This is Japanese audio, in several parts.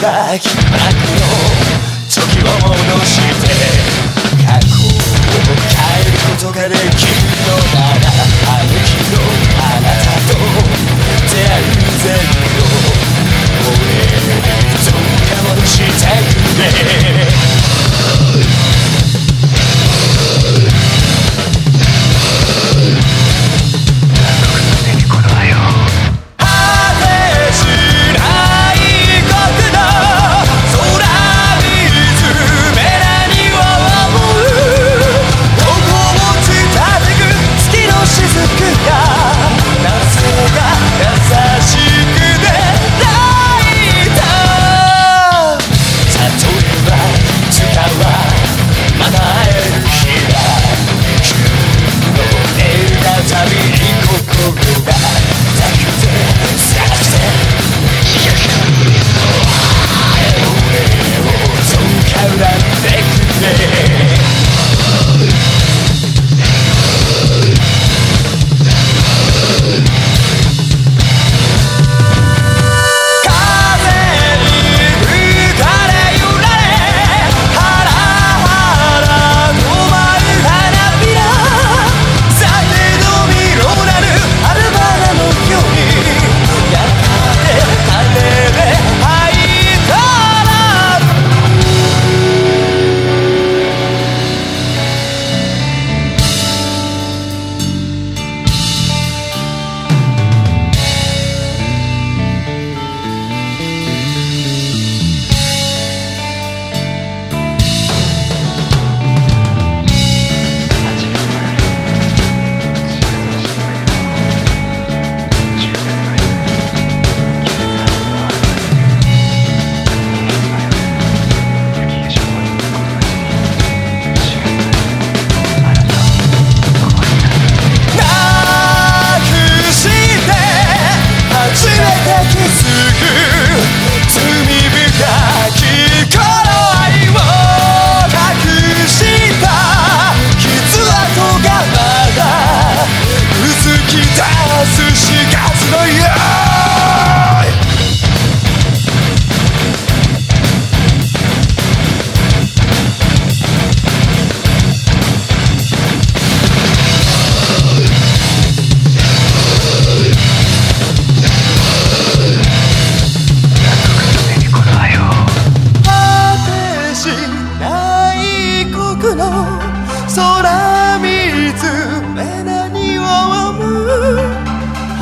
だきばくの時を戻して過去を変えることができる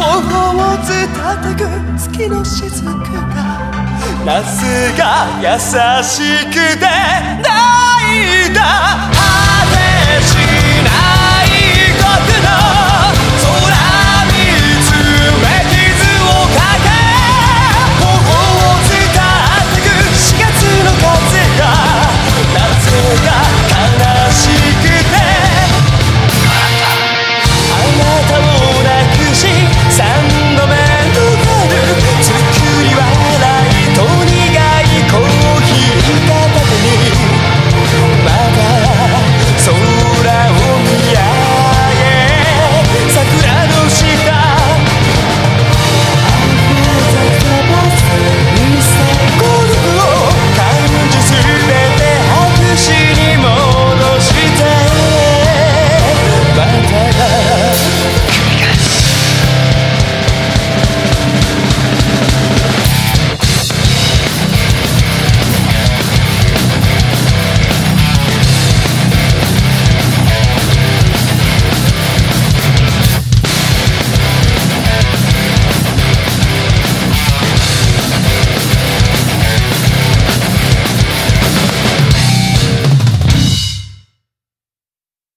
頬をずたてく月の雫が。夏が優しくて